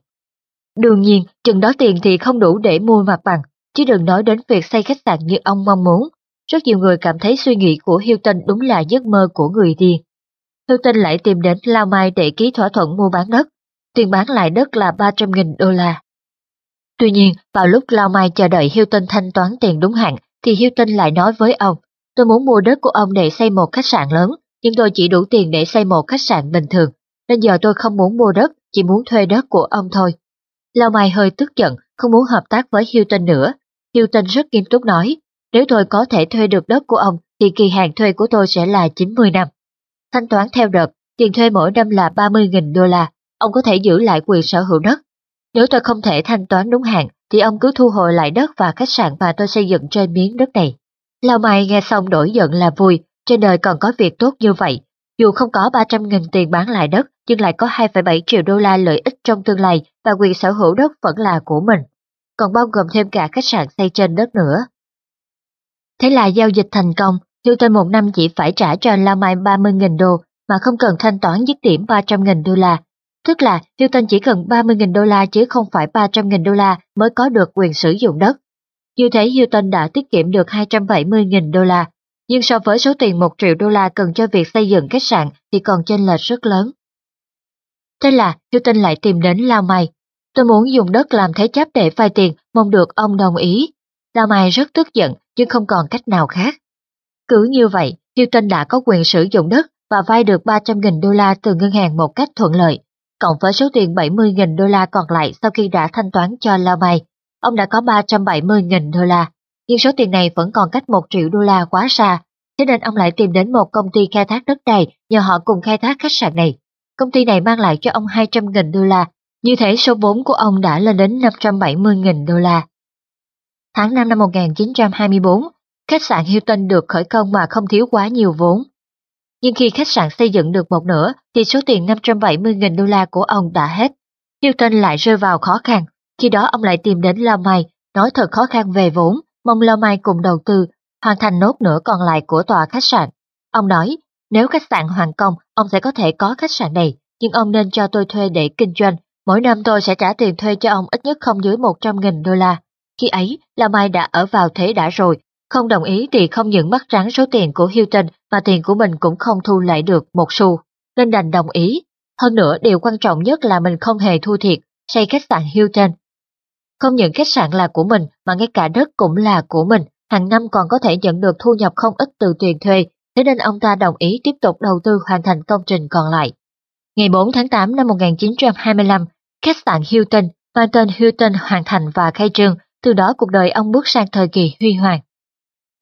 Đương nhiên, chừng đó tiền thì không đủ để mua mặt bằng, chứ đừng nói đến việc xây khách sạn như ông mong muốn. Rất nhiều người cảm thấy suy nghĩ của Hilton đúng là giấc mơ của người điên. Hilton lại tìm đến Lao Mai để ký thỏa thuận mua bán đất. Tiền bán lại đất là 300.000 đô la. Tuy nhiên, vào lúc Lao Mai chờ đợi Hilton thanh toán tiền đúng hạn, thì Hilton lại nói với ông, tôi muốn mua đất của ông để xây một khách sạn lớn, nhưng tôi chỉ đủ tiền để xây một khách sạn bình thường, nên giờ tôi không muốn mua đất, chỉ muốn thuê đất của ông thôi. Lao Mai hơi tức giận, không muốn hợp tác với Hilton nữa. Hilton rất nghiêm túc nói, nếu tôi có thể thuê được đất của ông thì kỳ hạn thuê của tôi sẽ là 90 năm. Thanh toán theo đợt, tiền thuê mỗi năm là 30.000 đô la, ông có thể giữ lại quyền sở hữu đất. Nếu tôi không thể thanh toán đúng hạn thì ông cứ thu hồi lại đất và khách sạn mà tôi xây dựng trên miếng đất này. Lao Mai nghe xong đổi giận là vui, trên đời còn có việc tốt như vậy. Dù không có 300.000 tiền bán lại đất, nhưng lại có 2,7 triệu đô la lợi ích trong tương lai và quyền sở hữu đất vẫn là của mình. Còn bao gồm thêm cả khách sạn xây trên đất nữa. Thế là giao dịch thành công, Newton một năm chỉ phải trả cho La Mai 30.000 đô mà không cần thanh toán dứt điểm 300.000 đô la. Tức là Newton chỉ cần 30.000 đô la chứ không phải 300.000 đô la mới có được quyền sử dụng đất. Như thế Hilton đã tiết kiệm được 270.000 đô la, nhưng so với số tiền 1 triệu đô la cần cho việc xây dựng khách sạn thì còn chênh lệch rất lớn. Thế là Hilton lại tìm đến Lao Mai. Tôi muốn dùng đất làm thế chấp để vay tiền, mong được ông đồng ý. Lao Mai rất tức giận nhưng không còn cách nào khác. Cứ như vậy, Hilton đã có quyền sử dụng đất và vay được 300.000 đô la từ ngân hàng một cách thuận lợi, cộng với số tiền 70.000 đô la còn lại sau khi đã thanh toán cho Lao Mai. Ông đã có 370.000 đô la, nhưng số tiền này vẫn còn cách 1 triệu đô la quá xa, thế nên ông lại tìm đến một công ty khai thác đất đai nhờ họ cùng khai thác khách sạn này. Công ty này mang lại cho ông 200.000 đô la, như thế số vốn của ông đã lên đến 570.000 đô la. Tháng 5 năm 1924, khách sạn Hilton được khởi công mà không thiếu quá nhiều vốn. Nhưng khi khách sạn xây dựng được một nửa thì số tiền 570.000 đô la của ông đã hết. Hilton lại rơi vào khó khăn. Khi đó ông lại tìm đến Lao Mai, nói thật khó khăn về vốn, mong Lao Mai cùng đầu tư, hoàn thành nốt nửa còn lại của tòa khách sạn. Ông nói, nếu khách sạn hoàn công, ông sẽ có thể có khách sạn này, nhưng ông nên cho tôi thuê để kinh doanh. Mỗi năm tôi sẽ trả tiền thuê cho ông ít nhất không dưới 100.000 đô la. Khi ấy, Lao Mai đã ở vào thế đã rồi, không đồng ý thì không những mất trắng số tiền của Hilton mà tiền của mình cũng không thu lại được một xu, nên đành đồng ý. Hơn nữa điều quan trọng nhất là mình không hề thua thiệt, xây khách sạn Hilton. Không những khách sạn là của mình mà ngay cả đất cũng là của mình, hàng năm còn có thể nhận được thu nhập không ít từ tiền thuê, thế nên ông ta đồng ý tiếp tục đầu tư hoàn thành công trình còn lại. Ngày 4 tháng 8 năm 1925, khách sạn Hilton mang tên Hilton hoàn thành và khai trương, từ đó cuộc đời ông bước sang thời kỳ huy hoàng.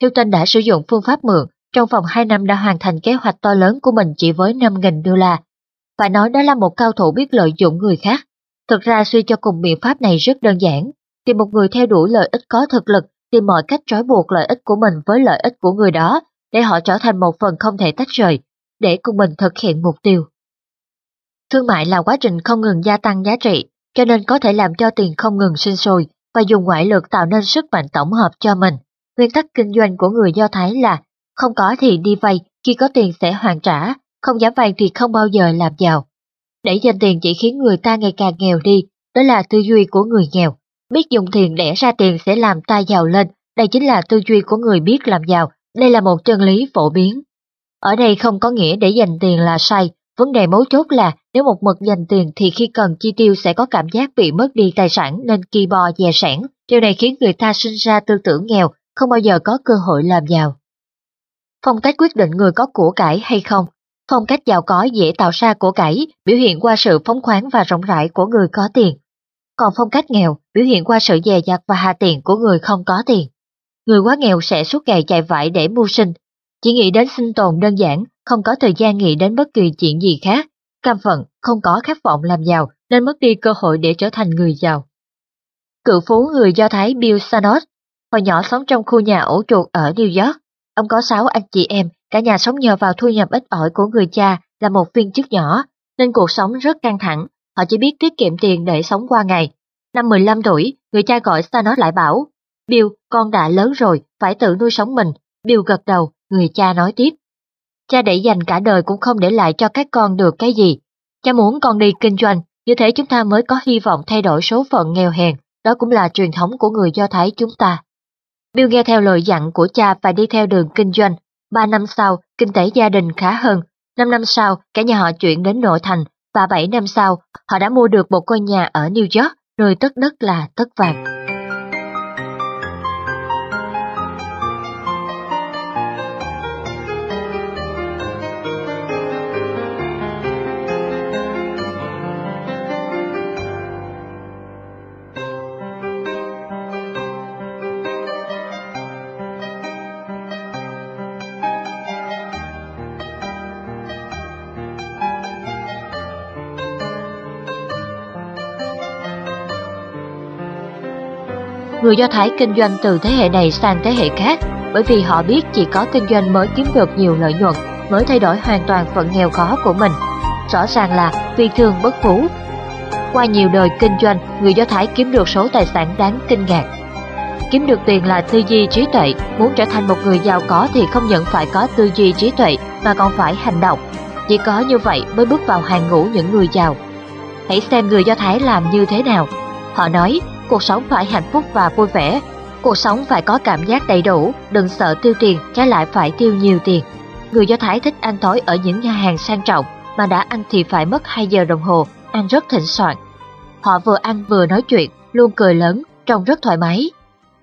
Hilton đã sử dụng phương pháp mượn, trong vòng 2 năm đã hoàn thành kế hoạch to lớn của mình chỉ với 5.000 đô la. Phải nói đó là một cao thủ biết lợi dụng người khác. Thực ra suy cho cùng biện pháp này rất đơn giản. Tìm một người theo đuổi lợi ích có thực lực, tìm mọi cách trói buộc lợi ích của mình với lợi ích của người đó, để họ trở thành một phần không thể tách rời, để cùng mình thực hiện mục tiêu. Thương mại là quá trình không ngừng gia tăng giá trị, cho nên có thể làm cho tiền không ngừng sinh sôi và dùng ngoại lực tạo nên sức mạnh tổng hợp cho mình. Nguyên tắc kinh doanh của người Do Thái là không có thì đi vay, khi có tiền sẽ hoàn trả, không dám vay thì không bao giờ làm giàu. Để dành tiền chỉ khiến người ta ngày càng nghèo đi, đó là tư duy của người nghèo. Biết dùng tiền để ra tiền sẽ làm ta giàu lên, đây chính là tư duy của người biết làm giàu, đây là một chân lý phổ biến. Ở đây không có nghĩa để dành tiền là sai, vấn đề mấu chốt là nếu một mực dành tiền thì khi cần chi tiêu sẽ có cảm giác bị mất đi tài sản nên kỳ bò dè sản. Điều này khiến người ta sinh ra tư tưởng nghèo, không bao giờ có cơ hội làm giàu. Phong cách quyết định người có của cải hay không. Phong cách giàu có dễ tạo ra của cải, biểu hiện qua sự phóng khoáng và rộng rãi của người có tiền. Còn phong cách nghèo biểu hiện qua sự dè dặt và hà tiện của người không có tiền. Người quá nghèo sẽ suốt ngày chạy vải để mưu sinh, chỉ nghĩ đến sinh tồn đơn giản, không có thời gian nghĩ đến bất kỳ chuyện gì khác. Cam phận, không có khát vọng làm giàu nên mất đi cơ hội để trở thành người giàu. Cựu phú người Do Thái Bill Sanos, Hồi nhỏ sống trong khu nhà ổ chuột ở New York. Ông có sáu anh chị em, cả nhà sống nhờ vào thu nhập ít ỏi của người cha là một viên chức nhỏ, nên cuộc sống rất căng thẳng. Họ chỉ biết tiết kiệm tiền để sống qua ngày. Năm 15 tuổi, người cha gọi Stanos lại bảo, Bill, con đã lớn rồi, phải tự nuôi sống mình. Bill gật đầu, người cha nói tiếp. Cha để dành cả đời cũng không để lại cho các con được cái gì. Cha muốn con đi kinh doanh, như thế chúng ta mới có hy vọng thay đổi số phận nghèo hèn, đó cũng là truyền thống của người Do Thái chúng ta. Bill nghe theo lời dặn của cha và đi theo đường kinh doanh. Ba năm sau, kinh tế gia đình khá hơn. Năm năm sau, cả nhà họ chuyển đến nội thành và bảy năm sau, họ đã mua được một ngôi nhà ở New York, nơi tất đất là tất vàng. Người Do Thái kinh doanh từ thế hệ này sang thế hệ khác bởi vì họ biết chỉ có kinh doanh mới kiếm được nhiều lợi nhuận, mới thay đổi hoàn toàn phận nghèo khó của mình. Rõ ràng là vì thường bất phú. Qua nhiều đời kinh doanh, người Do Thái kiếm được số tài sản đáng kinh ngạc. Kiếm được tiền là tư duy trí tuệ, muốn trở thành một người giàu có thì không những phải có tư duy trí tuệ mà còn phải hành động. Chỉ có như vậy mới bước vào hàng ngũ những người giàu. Hãy xem người Do Thái làm như thế nào. Họ nói, cuộc sống phải hạnh phúc và vui vẻ, cuộc sống phải có cảm giác đầy đủ, đừng sợ tiêu tiền, trái lại phải tiêu nhiều tiền. Người Do Thái thích ăn tối ở những nhà hàng sang trọng, mà đã ăn thì phải mất 2 giờ đồng hồ, ăn rất thịnh soạn. Họ vừa ăn vừa nói chuyện, luôn cười lớn, trông rất thoải mái.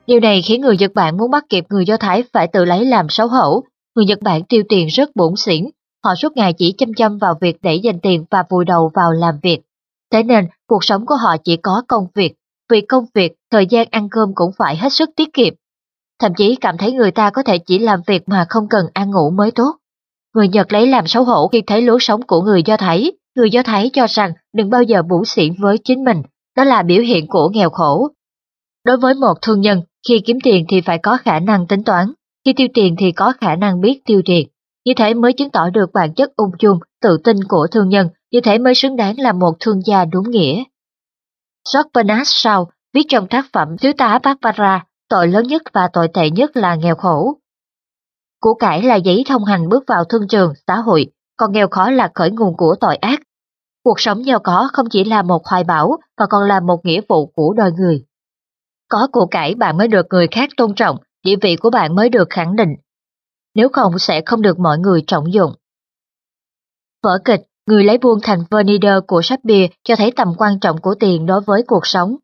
Điều này khiến người Nhật Bản muốn bắt kịp người Do Thái phải tự lấy làm xấu hổ. Người Nhật Bản tiêu tiền rất bổn xỉn, họ suốt ngày chỉ chăm chăm vào việc để dành tiền và vùi đầu vào làm việc. Thế nên, cuộc sống của họ chỉ có công việc. Vì công việc, thời gian ăn cơm cũng phải hết sức tiết kiệm. Thậm chí cảm thấy người ta có thể chỉ làm việc mà không cần ăn ngủ mới tốt. Người Nhật lấy làm xấu hổ khi thấy lối sống của người Do Thái. Người Do Thái cho rằng đừng bao giờ bủ xỉn với chính mình, đó là biểu hiện của nghèo khổ. Đối với một thương nhân, khi kiếm tiền thì phải có khả năng tính toán, khi tiêu tiền thì có khả năng biết tiêu tiền. Như thế mới chứng tỏ được bản chất ung dung, tự tin của thương nhân, như thế mới xứng đáng là một thương gia đúng nghĩa. George Bernard Shaw viết trong tác phẩm Thiếu tá Barbara, tội lớn nhất và tội tệ nhất là nghèo khổ. Của cải là giấy thông hành bước vào thương trường, xã hội, còn nghèo khó là khởi nguồn của tội ác. Cuộc sống giàu có không chỉ là một hoài bão mà còn là một nghĩa vụ của đời người. Có của cải bạn mới được người khác tôn trọng, địa vị của bạn mới được khẳng định. Nếu không sẽ không được mọi người trọng dụng. Vở kịch Người lấy buôn thành Vernider của Shakespeare cho thấy tầm quan trọng của tiền đối với cuộc sống.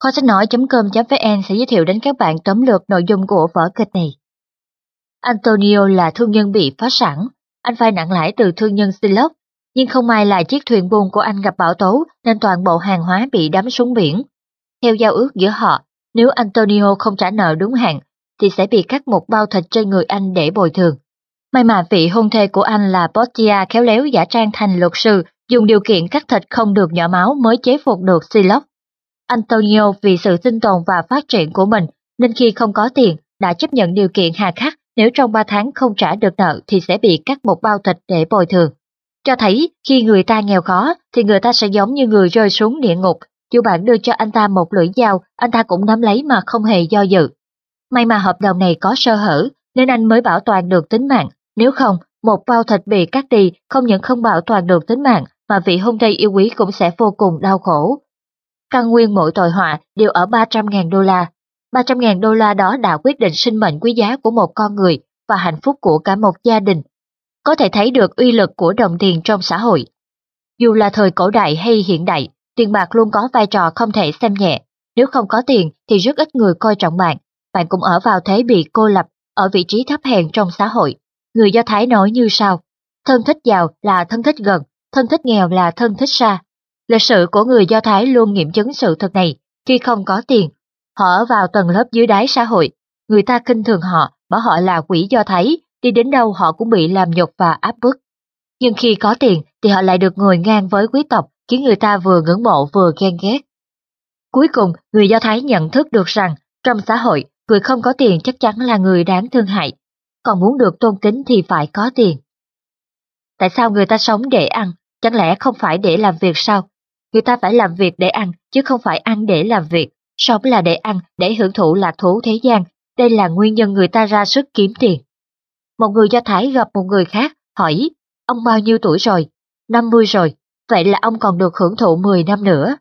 Kho sách nói.com.vn sẽ giới thiệu đến các bạn tóm lược nội dung của vở kịch này. Antonio là thương nhân bị phá sản, anh phải nặng lãi từ thương nhân Siloc, nhưng không may là chiếc thuyền buôn của anh gặp bão tố nên toàn bộ hàng hóa bị đắm xuống biển. Theo giao ước giữa họ, nếu Antonio không trả nợ đúng hạn, thì sẽ bị cắt một bao thịt trên người anh để bồi thường. May mà vị hôn thê của anh là Portia khéo léo giả trang thành luật sư, dùng điều kiện cắt thịt không được nhỏ máu mới chế phục được Siloc. Antonio vì sự sinh tồn và phát triển của mình, nên khi không có tiền, đã chấp nhận điều kiện hà khắc nếu trong 3 tháng không trả được nợ thì sẽ bị cắt một bao thịt để bồi thường. Cho thấy khi người ta nghèo khó thì người ta sẽ giống như người rơi xuống địa ngục, dù bạn đưa cho anh ta một lưỡi dao, anh ta cũng nắm lấy mà không hề do dự. May mà hợp đồng này có sơ hở, nên anh mới bảo toàn được tính mạng. Nếu không, một bao thịt bị cắt đi không những không bảo toàn được tính mạng, mà vị hôn thê yêu quý cũng sẽ vô cùng đau khổ. Căn nguyên mỗi tội họa đều ở 300.000 đô la. 300.000 đô la đó đã quyết định sinh mệnh quý giá của một con người và hạnh phúc của cả một gia đình. Có thể thấy được uy lực của đồng tiền trong xã hội. Dù là thời cổ đại hay hiện đại, tiền bạc luôn có vai trò không thể xem nhẹ. Nếu không có tiền thì rất ít người coi trọng bạn. Bạn cũng ở vào thế bị cô lập, ở vị trí thấp hèn trong xã hội. Người Do Thái nói như sau, thân thích giàu là thân thích gần, thân thích nghèo là thân thích xa. Lịch sử của người Do Thái luôn nghiệm chứng sự thật này, khi không có tiền, họ ở vào tầng lớp dưới đáy xã hội, người ta kinh thường họ, bảo họ là quỷ Do Thái, đi đến đâu họ cũng bị làm nhục và áp bức. Nhưng khi có tiền thì họ lại được ngồi ngang với quý tộc, khiến người ta vừa ngưỡng mộ vừa ghen ghét. Cuối cùng, người Do Thái nhận thức được rằng, trong xã hội, người không có tiền chắc chắn là người đáng thương hại, còn muốn được tôn kính thì phải có tiền. Tại sao người ta sống để ăn, chẳng lẽ không phải để làm việc sao? Người ta phải làm việc để ăn, chứ không phải ăn để làm việc. Sống là để ăn, để hưởng thụ lạc thú thế gian. Đây là nguyên nhân người ta ra sức kiếm tiền. Một người Do Thái gặp một người khác, hỏi, ông bao nhiêu tuổi rồi? 50 rồi, vậy là ông còn được hưởng thụ 10 năm nữa.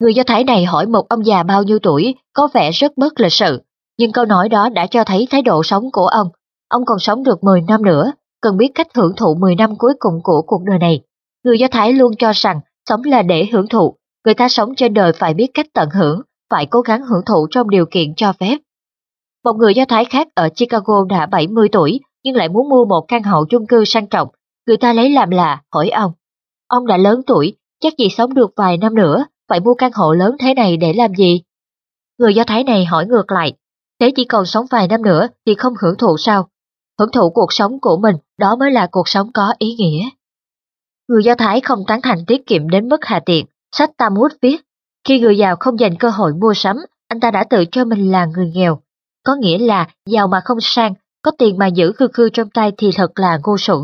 Người Do Thái này hỏi một ông già bao nhiêu tuổi, có vẻ rất bất lịch sự, nhưng câu nói đó đã cho thấy thái độ sống của ông. Ông còn sống được 10 năm nữa, cần biết cách hưởng thụ 10 năm cuối cùng của cuộc đời này. Người Do Thái luôn cho rằng sống là để hưởng thụ, người ta sống trên đời phải biết cách tận hưởng, phải cố gắng hưởng thụ trong điều kiện cho phép. Một người Do Thái khác ở Chicago đã 70 tuổi nhưng lại muốn mua một căn hộ chung cư sang trọng. Người ta lấy làm lạ, hỏi ông. Ông đã lớn tuổi, chắc gì sống được vài năm nữa, phải mua căn hộ lớn thế này để làm gì? Người Do Thái này hỏi ngược lại, thế chỉ còn sống vài năm nữa thì không hưởng thụ sao? Hưởng thụ cuộc sống của mình, đó mới là cuộc sống có ý nghĩa. Người Do Thái không tán thành tiết kiệm đến mức hà tiện, sách Talmud viết, khi người giàu không dành cơ hội mua sắm, anh ta đã tự cho mình là người nghèo. Có nghĩa là giàu mà không sang, có tiền mà giữ khư khư trong tay thì thật là ngu xuẩn.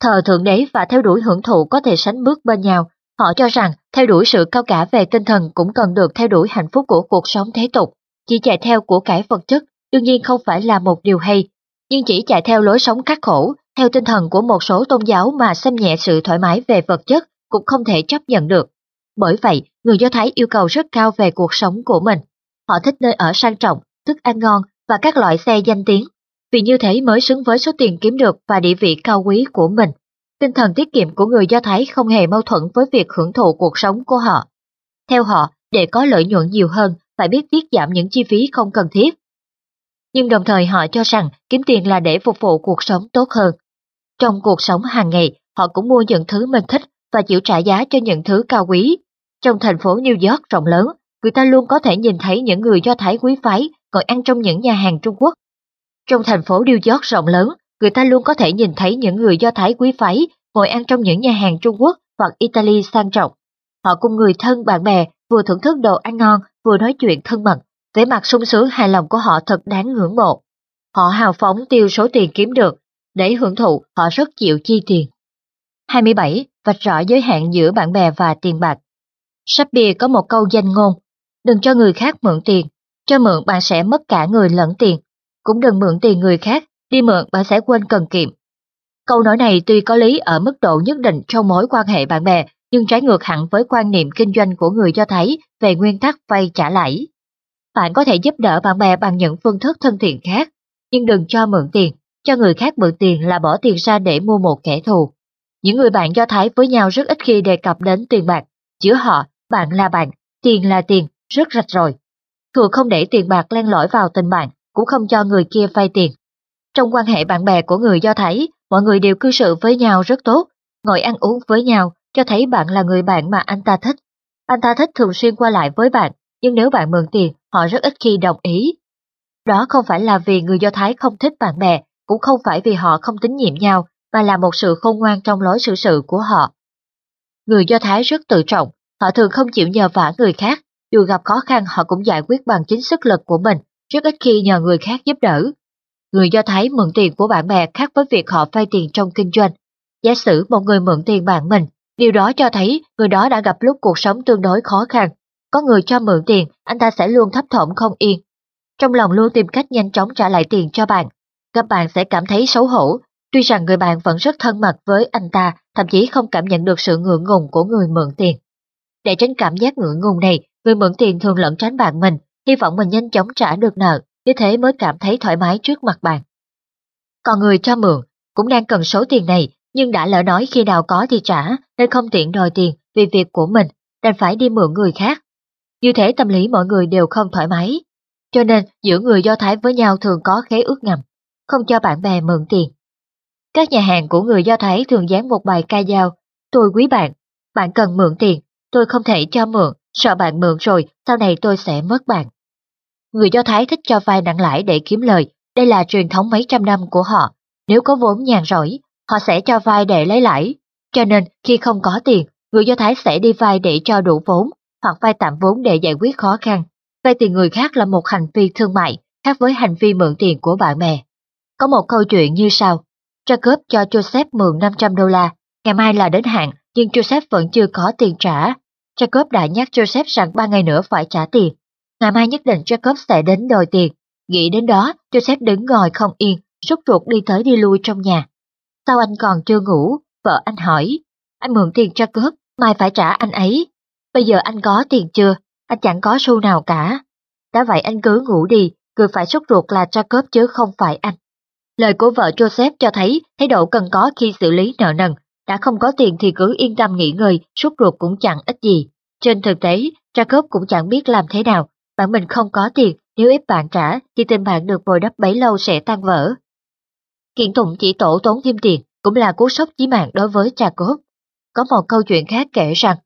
Thờ Thượng Đế và theo đuổi hưởng thụ có thể sánh bước bên nhau. Họ cho rằng theo đuổi sự cao cả về tinh thần cũng cần được theo đuổi hạnh phúc của cuộc sống thế tục. Chỉ chạy theo của cải vật chất đương nhiên không phải là một điều hay, nhưng chỉ chạy theo lối sống khắc khổ, theo tinh thần của một số tôn giáo mà xem nhẹ sự thoải mái về vật chất cũng không thể chấp nhận được. Bởi vậy, người Do Thái yêu cầu rất cao về cuộc sống của mình. Họ thích nơi ở sang trọng, thức ăn ngon và các loại xe danh tiếng, vì như thế mới xứng với số tiền kiếm được và địa vị cao quý của mình. Tinh thần tiết kiệm của người Do Thái không hề mâu thuẫn với việc hưởng thụ cuộc sống của họ. Theo họ, để có lợi nhuận nhiều hơn, phải biết tiết giảm những chi phí không cần thiết. Nhưng đồng thời họ cho rằng kiếm tiền là để phục vụ cuộc sống tốt hơn. Trong cuộc sống hàng ngày, họ cũng mua những thứ mình thích và chịu trả giá cho những thứ cao quý. Trong thành phố New York rộng lớn, người ta luôn có thể nhìn thấy những người Do Thái quý phái ngồi ăn trong những nhà hàng Trung Quốc. Trong thành phố New York rộng lớn, người ta luôn có thể nhìn thấy những người Do Thái quý phái ngồi ăn trong những nhà hàng Trung Quốc hoặc Italy sang trọng. Họ cùng người thân bạn bè vừa thưởng thức đồ ăn ngon vừa nói chuyện thân mật, vẻ mặt sung sướng hài lòng của họ thật đáng ngưỡng mộ. Họ hào phóng tiêu số tiền kiếm được, để hưởng thụ họ rất chịu chi tiền. 27. Vạch rõ giới hạn giữa bạn bè và tiền bạc. Shakespeare có một câu danh ngôn, đừng cho người khác mượn tiền, cho mượn bạn sẽ mất cả người lẫn tiền, cũng đừng mượn tiền người khác, đi mượn bạn sẽ quên cần kiệm. Câu nói này tuy có lý ở mức độ nhất định trong mối quan hệ bạn bè, nhưng trái ngược hẳn với quan niệm kinh doanh của người cho thấy về nguyên tắc vay trả lãi. Bạn có thể giúp đỡ bạn bè bằng những phương thức thân thiện khác, nhưng đừng cho mượn tiền, cho người khác mượn tiền là bỏ tiền ra để mua một kẻ thù. Những người bạn do Thái với nhau rất ít khi đề cập đến tiền bạc, giữa họ, bạn là bạn, tiền là tiền, rất rạch rồi. Thường không để tiền bạc len lỏi vào tình bạn, cũng không cho người kia vay tiền. Trong quan hệ bạn bè của người Do Thái, mọi người đều cư xử với nhau rất tốt, ngồi ăn uống với nhau, cho thấy bạn là người bạn mà anh ta thích. Anh ta thích thường xuyên qua lại với bạn, nhưng nếu bạn mượn tiền, họ rất ít khi đồng ý. Đó không phải là vì người Do Thái không thích bạn bè, cũng không phải vì họ không tín nhiệm nhau, mà là một sự khôn ngoan trong lối xử sự của họ. Người Do Thái rất tự trọng, họ thường không chịu nhờ vả người khác, dù gặp khó khăn họ cũng giải quyết bằng chính sức lực của mình, rất ít khi nhờ người khác giúp đỡ. Người Do Thái mượn tiền của bạn bè khác với việc họ vay tiền trong kinh doanh. Giả sử một người mượn tiền bạn mình, điều đó cho thấy người đó đã gặp lúc cuộc sống tương đối khó khăn. Có người cho mượn tiền, anh ta sẽ luôn thấp thỏm không yên. Trong lòng luôn tìm cách nhanh chóng trả lại tiền cho bạn. Các bạn sẽ cảm thấy xấu hổ, tuy rằng người bạn vẫn rất thân mật với anh ta, thậm chí không cảm nhận được sự ngượng ngùng của người mượn tiền. Để tránh cảm giác ngượng ngùng này, người mượn tiền thường lẫn tránh bạn mình, hy vọng mình nhanh chóng trả được nợ, như thế mới cảm thấy thoải mái trước mặt bạn. Còn người cho mượn cũng đang cần số tiền này, nhưng đã lỡ nói khi nào có thì trả, nên không tiện đòi tiền vì việc của mình, đành phải đi mượn người khác. Như thế tâm lý mọi người đều không thoải mái. Cho nên giữa người Do Thái với nhau thường có khế ước ngầm, không cho bạn bè mượn tiền. Các nhà hàng của người Do Thái thường dán một bài ca dao, tôi quý bạn, bạn cần mượn tiền, tôi không thể cho mượn, sợ bạn mượn rồi, sau này tôi sẽ mất bạn. Người Do Thái thích cho vay nặng lãi để kiếm lời, đây là truyền thống mấy trăm năm của họ. Nếu có vốn nhàn rỗi, họ sẽ cho vay để lấy lãi. Cho nên, khi không có tiền, người Do Thái sẽ đi vay để cho đủ vốn, hoặc vay tạm vốn để giải quyết khó khăn. Vay tiền người khác là một hành vi thương mại, khác với hành vi mượn tiền của bạn bè. Có một câu chuyện như sau. Jacob cho Joseph mượn 500 đô la, ngày mai là đến hạn, nhưng Joseph vẫn chưa có tiền trả. Jacob đã nhắc Joseph rằng ba ngày nữa phải trả tiền. Ngày mai nhất định Jacob sẽ đến đòi tiền. Nghĩ đến đó, Joseph đứng ngồi không yên, rút ruột đi tới đi lui trong nhà. Sao anh còn chưa ngủ? Vợ anh hỏi. Anh mượn tiền Jacob, mai phải trả anh ấy. Bây giờ anh có tiền chưa? Anh chẳng có xu nào cả. Đã vậy anh cứ ngủ đi, người phải sốt ruột là Jacob chứ không phải anh. Lời của vợ Joseph cho thấy thái độ cần có khi xử lý nợ nần. Đã không có tiền thì cứ yên tâm nghỉ ngơi, sốt ruột cũng chẳng ích gì. Trên thực tế, Jacob cũng chẳng biết làm thế nào. Bạn mình không có tiền, nếu ép bạn trả thì tình bạn được bồi đắp bấy lâu sẽ tan vỡ. Kiện tụng chỉ tổ tốn thêm tiền cũng là cú sốc chí mạng đối với Jacob. Có một câu chuyện khác kể rằng,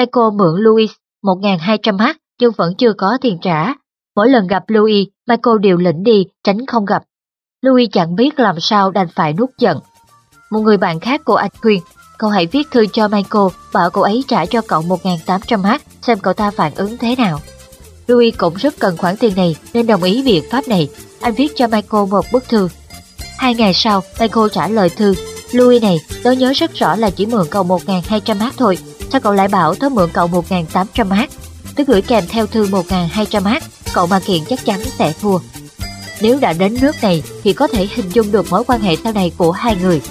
Michael mượn Louis 1.200 h nhưng vẫn chưa có tiền trả. Mỗi lần gặp Louis, Michael đều lĩnh đi, tránh không gặp. Louis chẳng biết làm sao đành phải nuốt giận. Một người bạn khác của anh khuyên, cậu hãy viết thư cho Michael, bảo cậu ấy trả cho cậu 1.800 h xem cậu ta phản ứng thế nào. Louis cũng rất cần khoản tiền này nên đồng ý biện pháp này. Anh viết cho Michael một bức thư. Hai ngày sau, Michael trả lời thư. Louis này, tớ nhớ rất rõ là chỉ mượn cậu 1.200 mát thôi. Sao cậu lại bảo tớ mượn cậu 1.800 hát, Tớ gửi kèm theo thư 1.200 hát, cậu mà kiện chắc chắn sẽ thua. Nếu đã đến nước này thì có thể hình dung được mối quan hệ sau này của hai người.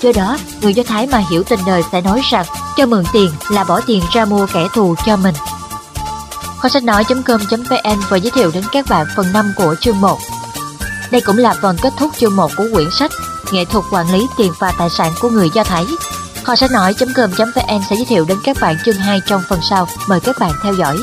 Do đó, người Do Thái mà hiểu tình đời sẽ nói rằng cho mượn tiền là bỏ tiền ra mua kẻ thù cho mình. Kho sách nói.com.vn vừa giới thiệu đến các bạn phần 5 của chương 1. Đây cũng là phần kết thúc chương 1 của quyển sách Nghệ thuật quản lý tiền và tài sản của người Do Thái. Kho sách nói.com.vn sẽ giới thiệu đến các bạn chương 2 trong phần sau. Mời các bạn theo dõi.